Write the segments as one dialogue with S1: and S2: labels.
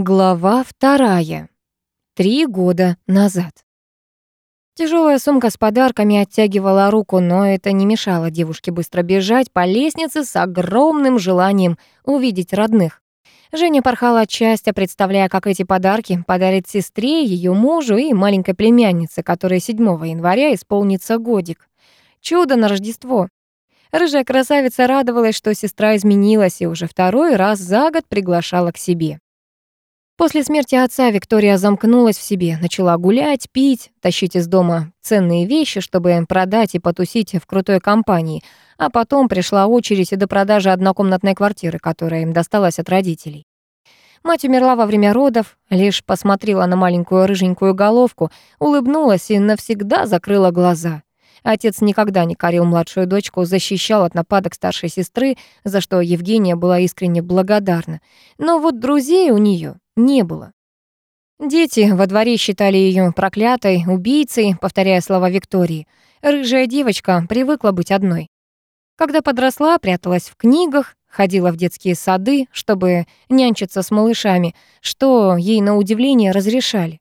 S1: Глава вторая. Три года назад. Тяжелая сумка с подарками оттягивала руку, но это не мешало девушке быстро бежать по лестнице с огромным желанием увидеть родных. Женя порхала от счастья, представляя, как эти подарки подарит сестре, ее мужу и маленькой племяннице, которой 7 января исполнится годик. Чудо на Рождество. Рыжая красавица радовалась, что сестра изменилась и уже второй раз за год приглашала к себе. После смерти отца Виктория замкнулась в себе, начала гулять, пить, тащить из дома ценные вещи, чтобы продать и потусить в крутой компании, а потом пришла очередь до продажи однокомнатной квартиры, которая им досталась от родителей. Мать умерла во время родов, лишь посмотрела на маленькую рыженькую головку, улыбнулась и навсегда закрыла глаза. Отец никогда не корил младшую дочку, защищал от нападок старшей сестры, за что Евгения была искренне благодарна. Но вот друзей у нее не было. Дети во дворе считали ее проклятой, убийцей, повторяя слова Виктории. Рыжая девочка привыкла быть одной. Когда подросла, пряталась в книгах, ходила в детские сады, чтобы нянчиться с малышами, что ей на удивление разрешали.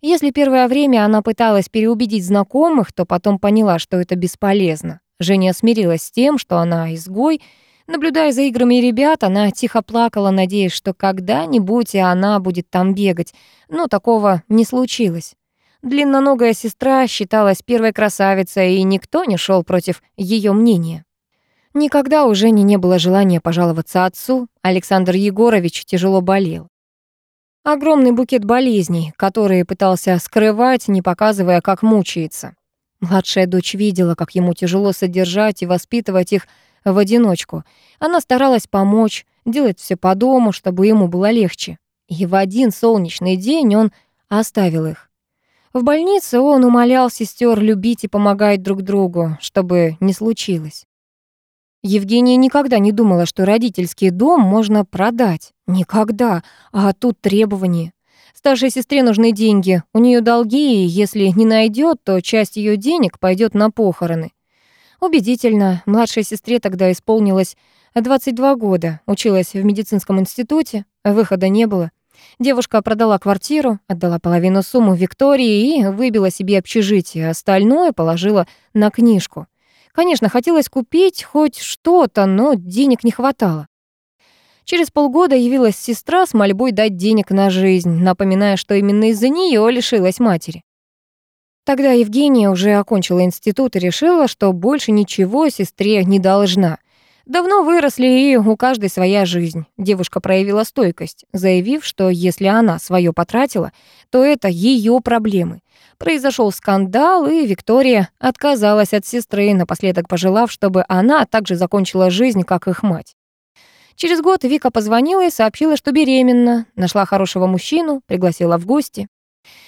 S1: Если первое время она пыталась переубедить знакомых, то потом поняла, что это бесполезно. Женя смирилась с тем, что она изгой, Наблюдая за играми ребят, она тихо плакала, надеясь, что когда-нибудь и она будет там бегать, но такого не случилось. Длинноногая сестра считалась первой красавицей, и никто не шел против ее мнения. Никогда у Жени не было желания пожаловаться отцу, Александр Егорович тяжело болел. Огромный букет болезней, которые пытался скрывать, не показывая, как мучается. Младшая дочь видела, как ему тяжело содержать и воспитывать их в одиночку. Она старалась помочь, делать все по дому, чтобы ему было легче. И в один солнечный день он оставил их. В больнице он умолял сестер любить и помогать друг другу, чтобы не случилось. Евгения никогда не думала, что родительский дом можно продать. Никогда. А тут требования. Старшей сестре нужны деньги. У нее долги, и если не найдет, то часть ее денег пойдет на похороны. Убедительно, младшей сестре тогда исполнилось 22 года, училась в медицинском институте, выхода не было. Девушка продала квартиру, отдала половину суммы Виктории и выбила себе общежитие, остальное положила на книжку. Конечно, хотелось купить хоть что-то, но денег не хватало. Через полгода явилась сестра с мольбой дать денег на жизнь, напоминая, что именно из-за нее лишилась матери. Тогда Евгения уже окончила институт и решила, что больше ничего сестре не должна. Давно выросли, и у каждой своя жизнь. Девушка проявила стойкость, заявив, что если она свое потратила, то это ее проблемы. Произошел скандал, и Виктория отказалась от сестры, напоследок пожелав, чтобы она также закончила жизнь, как их мать. Через год Вика позвонила и сообщила, что беременна, нашла хорошего мужчину, пригласила в гости.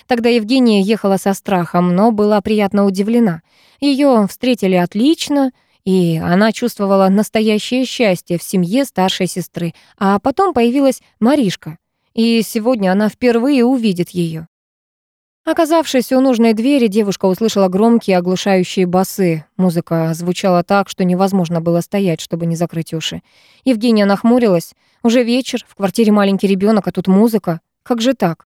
S1: Тогда Евгения ехала со страхом, но была приятно удивлена. Ее встретили отлично, и она чувствовала настоящее счастье в семье старшей сестры. А потом появилась Маришка, и сегодня она впервые увидит ее. Оказавшись у нужной двери, девушка услышала громкие оглушающие басы. Музыка звучала так, что невозможно было стоять, чтобы не закрыть уши. Евгения нахмурилась. Уже вечер, в квартире маленький ребенок, а тут музыка. Как же так?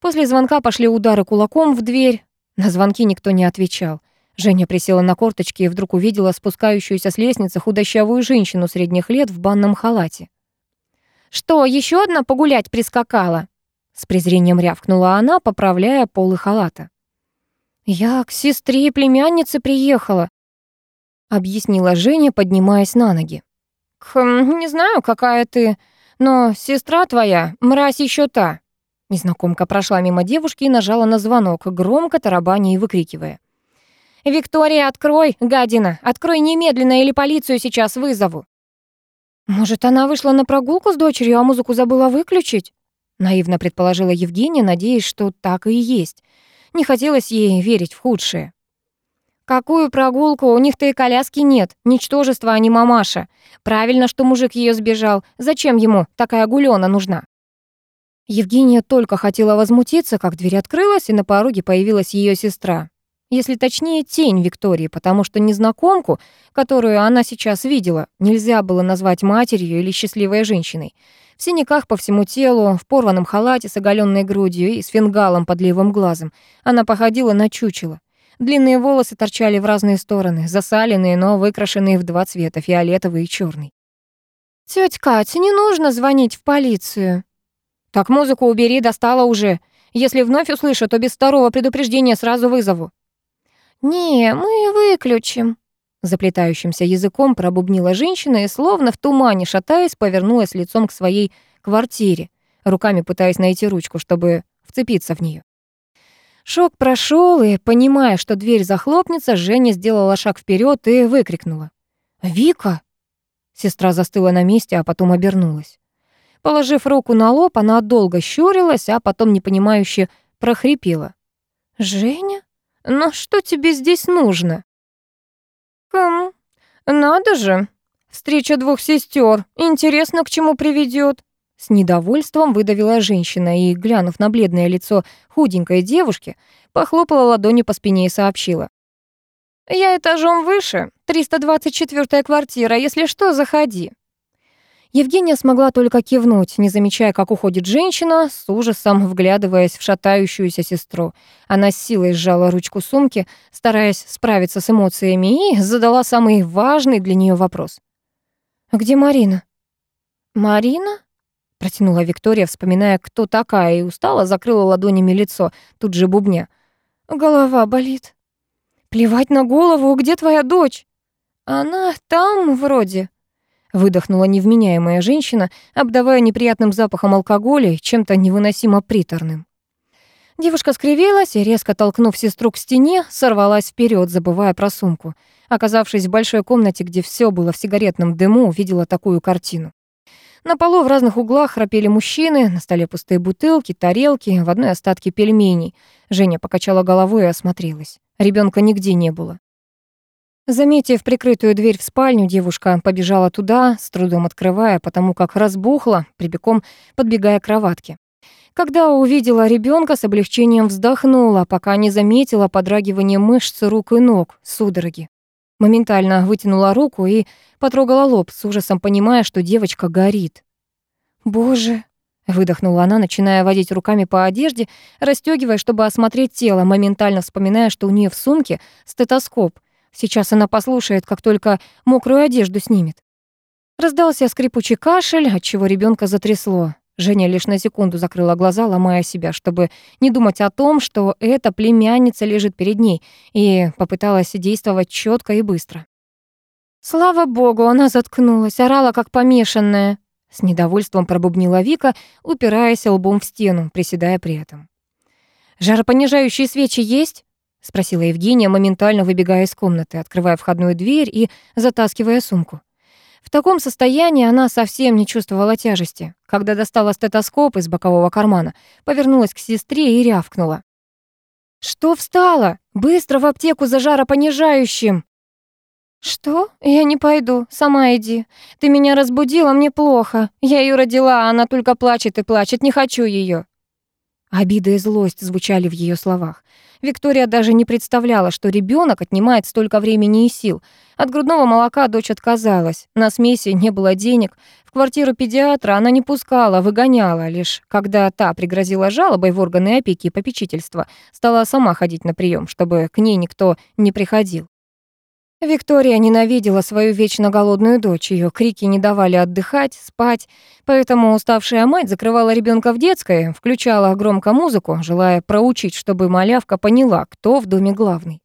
S1: После звонка пошли удары кулаком в дверь. На звонки никто не отвечал. Женя присела на корточки и вдруг увидела спускающуюся с лестницы худощавую женщину средних лет в банном халате. «Что, еще одна погулять прискакала?» С презрением рявкнула она, поправляя полы халата. «Я к сестре и племяннице приехала», — объяснила Женя, поднимаясь на ноги. «Хм, не знаю, какая ты, но сестра твоя, мразь еще та», Незнакомка прошла мимо девушки и нажала на звонок, громко тарабаня и выкрикивая. «Виктория, открой, гадина! Открой немедленно, или полицию сейчас вызову!» «Может, она вышла на прогулку с дочерью, а музыку забыла выключить?» Наивно предположила Евгения, надеясь, что так и есть. Не хотелось ей верить в худшее. «Какую прогулку? У них-то и коляски нет. Ничтожество, а не мамаша. Правильно, что мужик ее сбежал. Зачем ему такая гулёна нужна?» Евгения только хотела возмутиться, как дверь открылась, и на пороге появилась ее сестра. Если точнее, тень Виктории, потому что незнакомку, которую она сейчас видела, нельзя было назвать матерью или счастливой женщиной. В синяках по всему телу, в порванном халате с оголенной грудью и с фингалом под левым глазом. Она походила на чучело. Длинные волосы торчали в разные стороны, засаленные, но выкрашенные в два цвета, фиолетовый и черный. «Тётя Катя, не нужно звонить в полицию». «Так музыку убери, достала уже. Если вновь услышу, то без второго предупреждения сразу вызову».
S2: «Не, мы выключим», — заплетающимся языком пробубнила женщина и, словно в тумане шатаясь, повернулась лицом к своей квартире, руками пытаясь найти ручку, чтобы вцепиться в нее. Шок прошел, и, понимая, что дверь захлопнется, Женя сделала шаг вперед и выкрикнула. «Вика!» Сестра застыла на месте, а потом обернулась. Положив руку на лоб, она долго щурилась, а потом непонимающе прохрипела. «Женя, ну что тебе здесь нужно?»
S1: «Хм, надо же. Встреча двух сестер. Интересно, к чему приведет. С недовольством выдавила женщина и, глянув на бледное лицо худенькой девушки, похлопала ладонью по спине и сообщила. «Я этажом выше, 324-я квартира, если что, заходи». Евгения смогла только кивнуть, не замечая, как уходит женщина, с ужасом вглядываясь в шатающуюся сестру. Она с силой сжала ручку сумки, стараясь справиться с эмоциями, и задала самый важный для нее вопрос. «Где Марина?»
S2: «Марина?»
S1: — протянула Виктория, вспоминая, кто такая, и устала, закрыла ладонями лицо, тут же бубня. «Голова болит». «Плевать на голову, где твоя дочь?» «Она там вроде», — выдохнула невменяемая женщина, обдавая неприятным запахом алкоголя чем-то невыносимо приторным. Девушка скривилась и, резко толкнув сестру к стене, сорвалась вперед, забывая про сумку. Оказавшись в большой комнате, где все было в сигаретном дыму, увидела такую картину. На полу в разных углах храпели мужчины, на столе пустые бутылки, тарелки, в одной остатке пельменей. Женя покачала головой и осмотрелась. Ребенка нигде не было. Заметив прикрытую дверь в спальню, девушка побежала туда, с трудом открывая, потому как разбухла, прибегом подбегая к кроватке. Когда увидела ребенка, с облегчением вздохнула, пока не заметила подрагивание мышц рук и ног, судороги. Моментально вытянула руку и потрогала лоб, с ужасом понимая, что девочка горит. «Боже!» — выдохнула она, начиная водить руками по одежде, расстёгивая, чтобы осмотреть тело, моментально вспоминая, что у нее в сумке стетоскоп — Сейчас она послушает, как только мокрую одежду снимет. Раздался скрипучий кашель, от чего ребенка затрясло. Женя лишь на секунду закрыла глаза, ломая себя, чтобы не думать о том, что эта племянница лежит перед ней, и попыталась действовать четко и быстро. Слава богу, она заткнулась, орала как помешанная. С недовольством пробубнила Вика, упираясь лбом в стену, приседая при этом. «Жаропонижающие свечи есть?» — спросила Евгения, моментально выбегая из комнаты, открывая входную дверь и затаскивая сумку. В таком состоянии она совсем не чувствовала тяжести. Когда достала стетоскоп из бокового кармана, повернулась к сестре и рявкнула. «Что встала? Быстро в аптеку за жаропонижающим!» «Что? Я не пойду. Сама иди. Ты меня разбудила, мне плохо. Я ее родила, а она только плачет и плачет. Не хочу ее. Обида и злость звучали в ее словах. Виктория даже не представляла, что ребенок отнимает столько времени и сил. От грудного молока дочь отказалась. На смеси не было денег. В квартиру педиатра она не пускала, выгоняла. Лишь когда та пригрозила жалобой в органы опеки и попечительства, стала сама ходить на прием, чтобы к ней никто не приходил. Виктория ненавидела свою вечно голодную дочь, ее крики не давали отдыхать, спать, поэтому уставшая мать закрывала ребенка в детской, включала громко музыку, желая проучить, чтобы малявка поняла, кто в доме главный.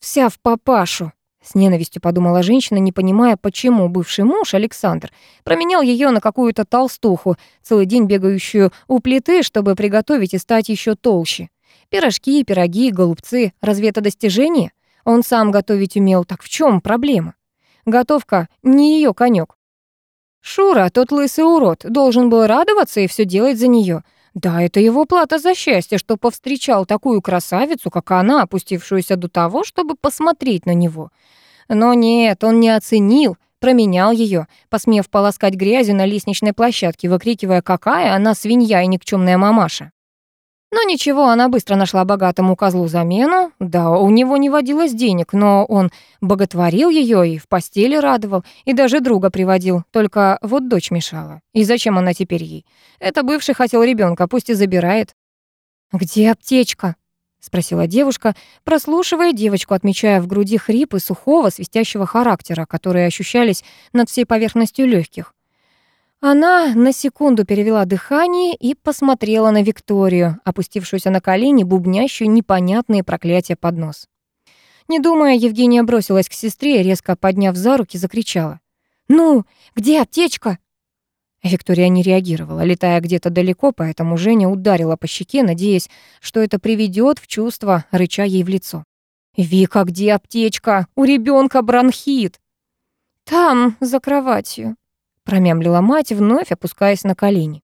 S1: «Вся в папашу», — с ненавистью подумала женщина, не понимая, почему бывший муж, Александр, променял ее на какую-то толстуху, целый день бегающую у плиты, чтобы приготовить и стать еще толще. Пирожки, пироги, голубцы — разве это достижение? Он сам готовить умел, так в чем проблема? Готовка не ее конек. Шура, тот лысый урод, должен был радоваться и все делать за нее. Да, это его плата за счастье, что повстречал такую красавицу, как она, опустившуюся до того, чтобы посмотреть на него. Но нет, он не оценил, променял ее, посмев полоскать грязью на лестничной площадке, выкрикивая, какая она свинья и никчемная мамаша. Но ничего, она быстро нашла богатому козлу замену. Да, у него не водилось денег, но он боготворил ее и в постели радовал, и даже друга приводил. Только вот дочь мешала. И зачем она теперь ей? Это бывший хотел ребенка, пусть и забирает. «Где аптечка?» — спросила девушка, прослушивая девочку, отмечая в груди хрипы сухого, свистящего характера, которые ощущались над всей поверхностью легких. Она на секунду перевела дыхание и посмотрела на Викторию, опустившуюся на колени, бубнящую непонятные проклятия под нос. Не думая, Евгения бросилась к сестре резко подняв за руки, закричала. «Ну, где аптечка?» Виктория не реагировала, летая где-то далеко, поэтому Женя ударила по щеке, надеясь, что это приведет в чувство, рыча ей в лицо. «Вика, где аптечка? У ребенка бронхит!» «Там, за кроватью», промямлила мать, вновь опускаясь на колени.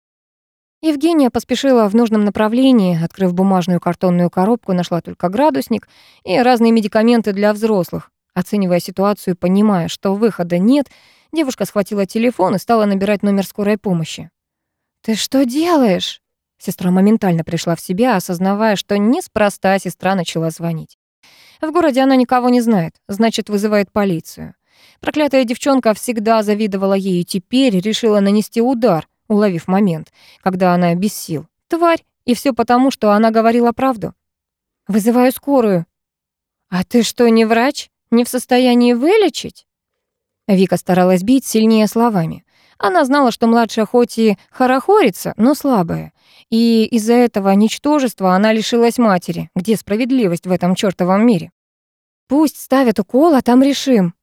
S1: Евгения поспешила в нужном направлении, открыв бумажную картонную коробку, нашла только градусник и разные медикаменты для взрослых. Оценивая ситуацию, понимая, что выхода нет, девушка схватила телефон и стала набирать номер скорой помощи. «Ты что делаешь?» Сестра моментально пришла в себя, осознавая, что неспроста сестра начала звонить. В городе она никого не знает, значит, вызывает полицию. Проклятая девчонка всегда завидовала ей и теперь решила нанести удар, уловив момент, когда она без сил. Тварь, и все потому, что она говорила правду. «Вызываю скорую». «А ты что, не врач? Не в состоянии вылечить?» Вика старалась бить сильнее словами. Она знала, что младшая хоть и хорохорится, но слабая. И из-за этого ничтожества она лишилась матери. Где справедливость в этом чёртовом мире? «Пусть ставят укол, а там решим»,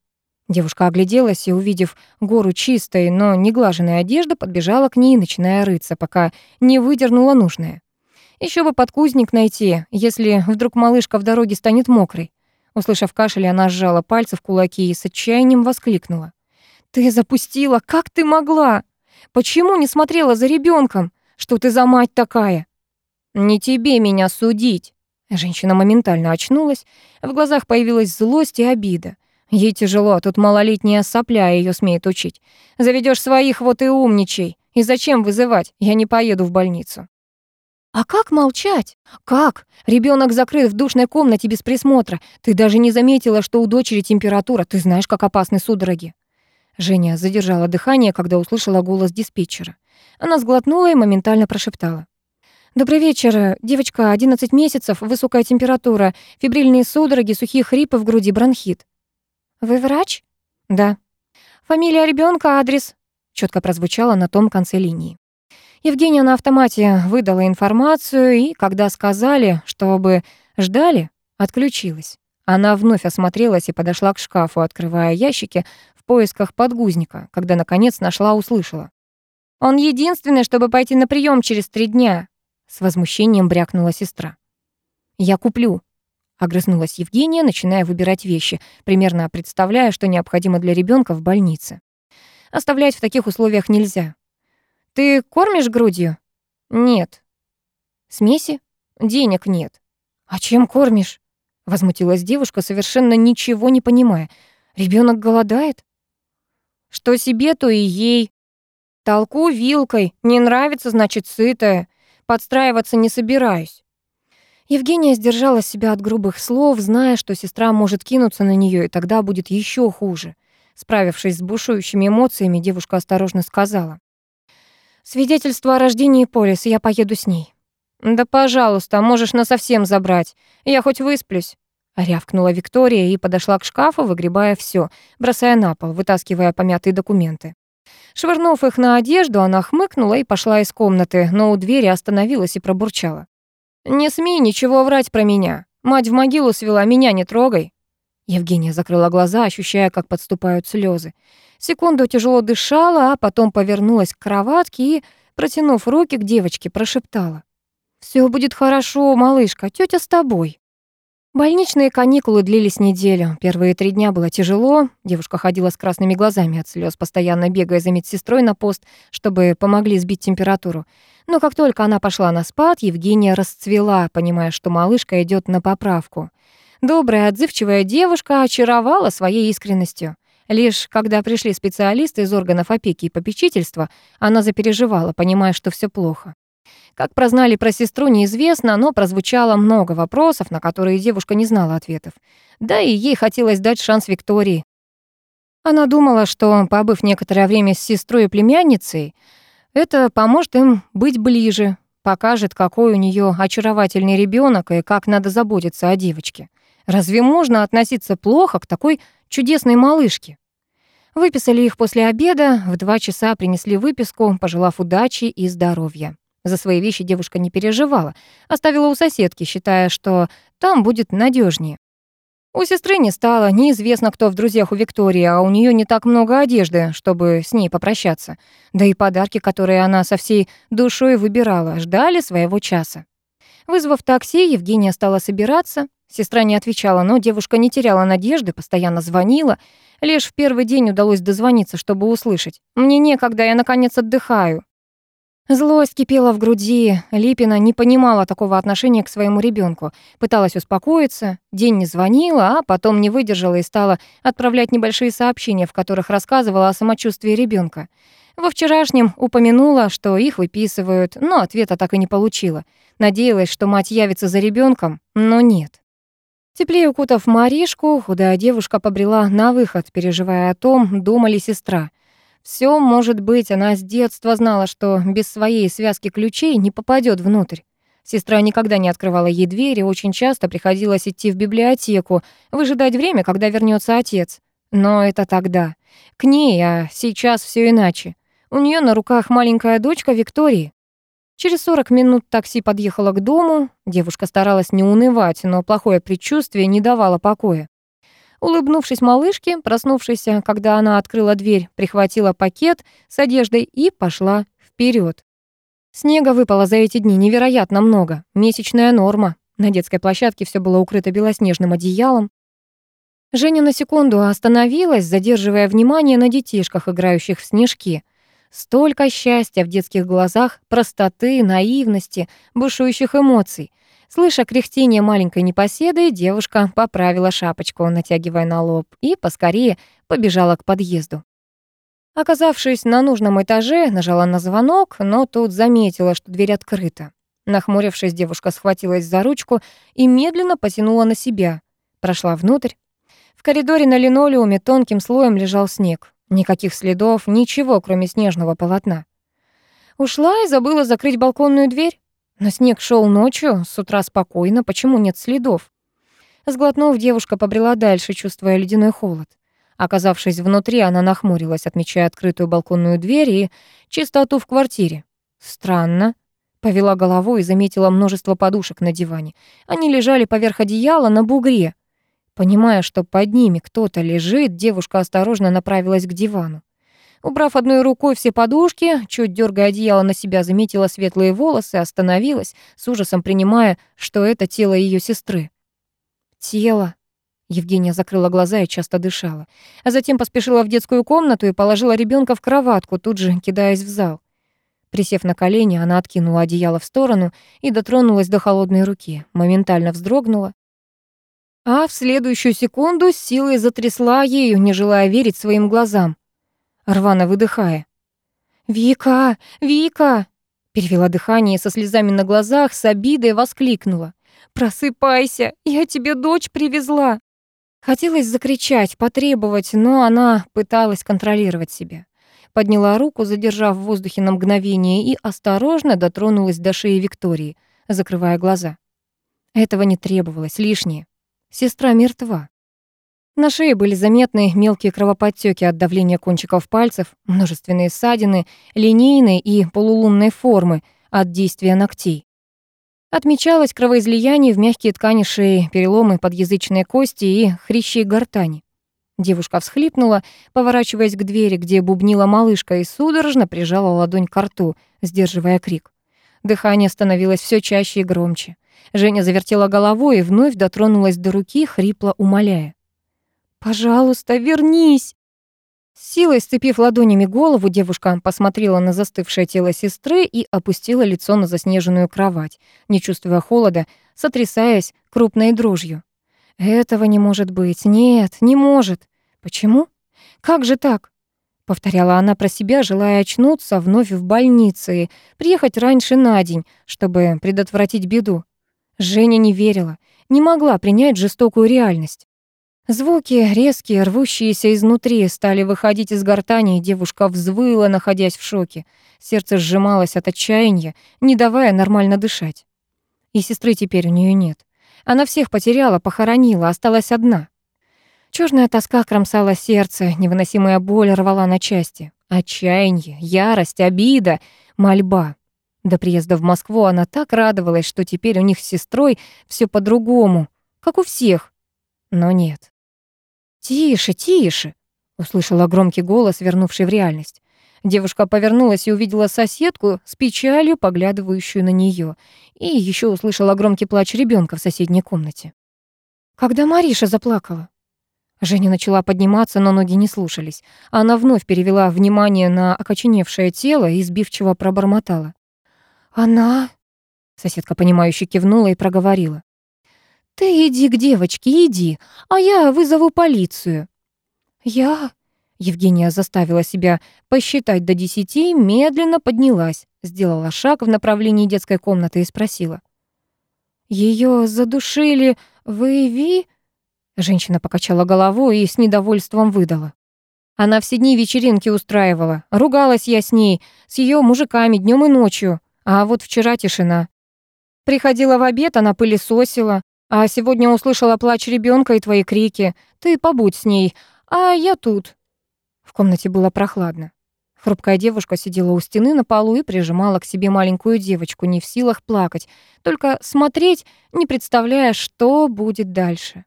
S1: Девушка огляделась и, увидев гору чистой, но неглаженной одежды, подбежала к ней, начиная рыться, пока не выдернула нужное. Еще бы подкузник найти, если вдруг малышка в дороге станет мокрой. Услышав кашель, она сжала пальцы в кулаки и с отчаянием воскликнула. «Ты запустила! Как ты могла? Почему не смотрела за ребенком? Что ты за мать такая?» «Не тебе меня судить!» Женщина моментально очнулась, в глазах появилась злость и обида. Ей тяжело, а тут малолетняя сопля ее смеет учить. Заведешь своих, вот и умничай. И зачем вызывать? Я не поеду в больницу. А как молчать? Как? Ребенок закрыт в душной комнате без присмотра. Ты даже не заметила, что у дочери температура. Ты знаешь, как опасны судороги. Женя задержала дыхание, когда услышала голос диспетчера. Она сглотнула и моментально прошептала. «Добрый вечер. Девочка, 11 месяцев, высокая температура, фибрильные судороги, сухие хрипы в груди, бронхит». «Вы врач?» «Да». «Фамилия ребенка, адрес?» Четко прозвучало на том конце линии. Евгения на автомате выдала информацию, и когда сказали, чтобы ждали, отключилась. Она вновь осмотрелась и подошла к шкафу, открывая ящики в поисках подгузника, когда наконец нашла, услышала. «Он единственный, чтобы пойти на прием через три дня», с возмущением брякнула сестра. «Я куплю», Огрызнулась Евгения, начиная выбирать вещи, примерно представляя, что необходимо для ребенка в больнице. Оставлять в таких условиях нельзя. «Ты кормишь грудью?» «Нет». «Смеси?» «Денег нет». «А чем кормишь?» Возмутилась девушка, совершенно ничего не понимая. Ребенок голодает?» «Что себе, то и ей. Толку вилкой. Не нравится, значит, сытая. Подстраиваться не собираюсь». Евгения сдержала себя от грубых слов, зная, что сестра может кинуться на нее, и тогда будет еще хуже. Справившись с бушующими эмоциями, девушка осторожно сказала. «Свидетельство о рождении Полис, я поеду с ней». «Да, пожалуйста, можешь насовсем забрать. Я хоть высплюсь». Рявкнула Виктория и подошла к шкафу, выгребая все, бросая на пол, вытаскивая помятые документы. Швырнув их на одежду, она хмыкнула и пошла из комнаты, но у двери остановилась и пробурчала. «Не смей ничего врать про меня. Мать в могилу свела, меня не трогай». Евгения закрыла глаза, ощущая, как подступают слезы. Секунду тяжело дышала, а потом повернулась к кроватке и, протянув руки к девочке, прошептала. «Всё будет хорошо, малышка, тётя с тобой». Больничные каникулы длились неделю. Первые три дня было тяжело. Девушка ходила с красными глазами от слез, постоянно бегая за медсестрой на пост, чтобы помогли сбить температуру. Но как только она пошла на спад, Евгения расцвела, понимая, что малышка идет на поправку. Добрая, отзывчивая девушка очаровала своей искренностью. Лишь когда пришли специалисты из органов опеки и попечительства, она запереживала, понимая, что все плохо. Как прознали про сестру, неизвестно, но прозвучало много вопросов, на которые девушка не знала ответов. Да и ей хотелось дать шанс Виктории. Она думала, что, побыв некоторое время с сестрой и племянницей, это поможет им быть ближе, покажет, какой у нее очаровательный ребенок и как надо заботиться о девочке. Разве можно относиться плохо к такой чудесной малышке? Выписали их после обеда, в два часа принесли выписку, пожелав удачи и здоровья. За свои вещи девушка не переживала, оставила у соседки, считая, что там будет надежнее. У сестры не стало, неизвестно, кто в друзьях у Виктории, а у нее не так много одежды, чтобы с ней попрощаться. Да и подарки, которые она со всей душой выбирала, ждали своего часа. Вызвав такси, Евгения стала собираться. Сестра не отвечала, но девушка не теряла надежды, постоянно звонила. Лишь в первый день удалось дозвониться, чтобы услышать. «Мне некогда, я, наконец, отдыхаю». Злость кипела в груди. Липина не понимала такого отношения к своему ребенку, Пыталась успокоиться, день не звонила, а потом не выдержала и стала отправлять небольшие сообщения, в которых рассказывала о самочувствии ребенка. Во вчерашнем упомянула, что их выписывают, но ответа так и не получила. Надеялась, что мать явится за ребенком, но нет. Теплее укутав Маришку, худая девушка побрела на выход, переживая о том, дома ли сестра. Все может быть, она с детства знала, что без своей связки ключей не попадет внутрь. Сестра никогда не открывала ей двери, очень часто приходилось идти в библиотеку, выжидать время, когда вернется отец. Но это тогда. К ней, а сейчас все иначе. У нее на руках маленькая дочка Виктории. Через 40 минут такси подъехало к дому. Девушка старалась не унывать, но плохое предчувствие не давало покоя. Улыбнувшись малышке, проснувшейся, когда она открыла дверь, прихватила пакет с одеждой и пошла вперед. Снега выпало за эти дни невероятно много. Месячная норма. На детской площадке все было укрыто белоснежным одеялом. Женя на секунду остановилась, задерживая внимание на детишках, играющих в снежки. Столько счастья в детских глазах, простоты, наивности, бушующих эмоций. Слыша кряхтение маленькой непоседы, девушка поправила шапочку, натягивая на лоб, и поскорее побежала к подъезду. Оказавшись на нужном этаже, нажала на звонок, но тут заметила, что дверь открыта. Нахмурившись, девушка схватилась за ручку и медленно потянула на себя. Прошла внутрь. В коридоре на линолеуме тонким слоем лежал снег. Никаких следов, ничего, кроме снежного полотна. Ушла и забыла закрыть балконную дверь. Но снег шел ночью, с утра спокойно, почему нет следов? Сглотнув, девушка побрела дальше, чувствуя ледяной холод. Оказавшись внутри, она нахмурилась, отмечая открытую балконную дверь и чистоту в квартире. Странно. Повела головой и заметила множество подушек на диване. Они лежали поверх одеяла на бугре. Понимая, что под ними кто-то лежит, девушка осторожно направилась к дивану. Убрав одной рукой все подушки, чуть дергая одеяло на себя, заметила светлые волосы, остановилась, с ужасом принимая, что это тело ее сестры. Тело. Евгения закрыла глаза и часто дышала. А затем поспешила в детскую комнату и положила ребенка в кроватку, тут же кидаясь в зал. Присев на колени, она откинула одеяло в сторону и дотронулась до холодной руки. Моментально вздрогнула а в следующую секунду силой затрясла ею, не желая верить своим глазам, рвано выдыхая. «Вика! Вика!» Перевела дыхание со слезами на глазах с обидой воскликнула. «Просыпайся! Я тебе дочь привезла!» Хотелось закричать, потребовать, но она пыталась контролировать себя. Подняла руку, задержав в воздухе на мгновение, и осторожно дотронулась до шеи Виктории, закрывая глаза. Этого не требовалось, лишнее. Сестра мертва. На шее были заметны мелкие кровоподтёки от давления кончиков пальцев, множественные ссадины, линейной и полулунной формы от действия ногтей. Отмечалось кровоизлияние в мягкие ткани шеи, переломы подъязычной кости и хрящи гортани. Девушка всхлипнула, поворачиваясь к двери, где бубнила малышка, и судорожно прижала ладонь к рту, сдерживая крик. Дыхание становилось все чаще и громче. Женя завертела головой и вновь дотронулась до руки, хрипло умоляя. «Пожалуйста, вернись!» силой сцепив ладонями голову, девушка посмотрела на застывшее тело сестры и опустила лицо на заснеженную кровать, не чувствуя холода, сотрясаясь крупной дрожью. «Этого не может быть. Нет, не может. Почему? Как же так?»
S2: повторяла она про себя, желая очнуться вновь в больнице и приехать раньше на день, чтобы предотвратить беду. Женя не верила, не могла принять жестокую реальность. Звуки, резкие, рвущиеся изнутри, стали выходить из гортани, и девушка взвыла, находясь в шоке. Сердце сжималось от отчаяния, не давая нормально дышать. И сестры теперь у нее нет. Она всех потеряла, похоронила, осталась одна. Черная тоска кромсала сердце, невыносимая боль рвала на части. Отчаяние, ярость, обида, мольба. До приезда в Москву она так радовалась, что теперь у них с сестрой все по-другому, как у всех. Но нет. «Тише, тише!» — услышала громкий голос, вернувший в реальность. Девушка повернулась и увидела соседку с печалью, поглядывающую на нее, и еще услышала громкий плач ребенка в соседней комнате. Когда Мариша заплакала, Женя начала подниматься, но ноги не слушались. Она вновь перевела внимание на окоченевшее тело и сбивчиво пробормотала. «Она...» Соседка, понимающе кивнула и проговорила. «Ты иди к девочке, иди, а я вызову полицию». «Я...» Евгения заставила себя посчитать до десяти, медленно поднялась, сделала шаг в направлении детской комнаты и спросила. «Ее задушили вы Ви?» Женщина покачала головой и с недовольством выдала. Она все дни вечеринки устраивала. Ругалась я с ней, с ее мужиками днем и ночью. А вот вчера тишина. Приходила в обед, она пылесосила. А сегодня услышала плач ребенка и твои крики. Ты побудь с ней, а я тут. В комнате было прохладно. Хрупкая девушка сидела у стены на полу и прижимала к себе маленькую девочку, не в силах плакать, только смотреть, не представляя, что будет дальше.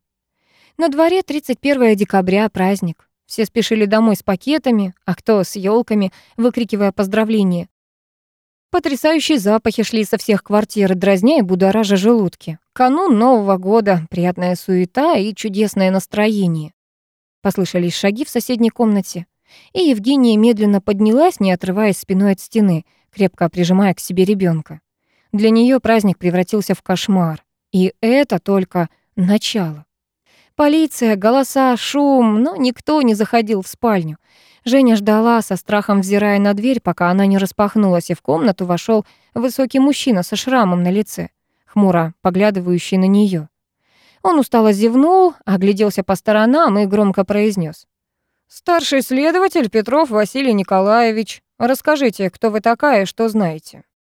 S2: На дворе 31 декабря праздник. Все спешили домой с пакетами, а кто с елками, выкрикивая поздравления. Потрясающие запахи шли со всех квартир, дразня и будоража желудки. Канун Нового года, приятная суета и чудесное настроение. Послышались шаги в соседней комнате, и Евгения медленно поднялась, не отрываясь спиной от стены, крепко прижимая к себе ребенка. Для нее праздник превратился в кошмар, и это только начало. Полиция, голоса, шум, но никто не заходил в спальню. Женя ждала, со страхом взирая на дверь, пока она не распахнулась, и в комнату вошел высокий мужчина со шрамом на лице, хмуро поглядывающий на нее. Он устало зевнул, огляделся по сторонам и громко произнес: «Старший следователь Петров Василий Николаевич, расскажите, кто вы такая и что знаете?»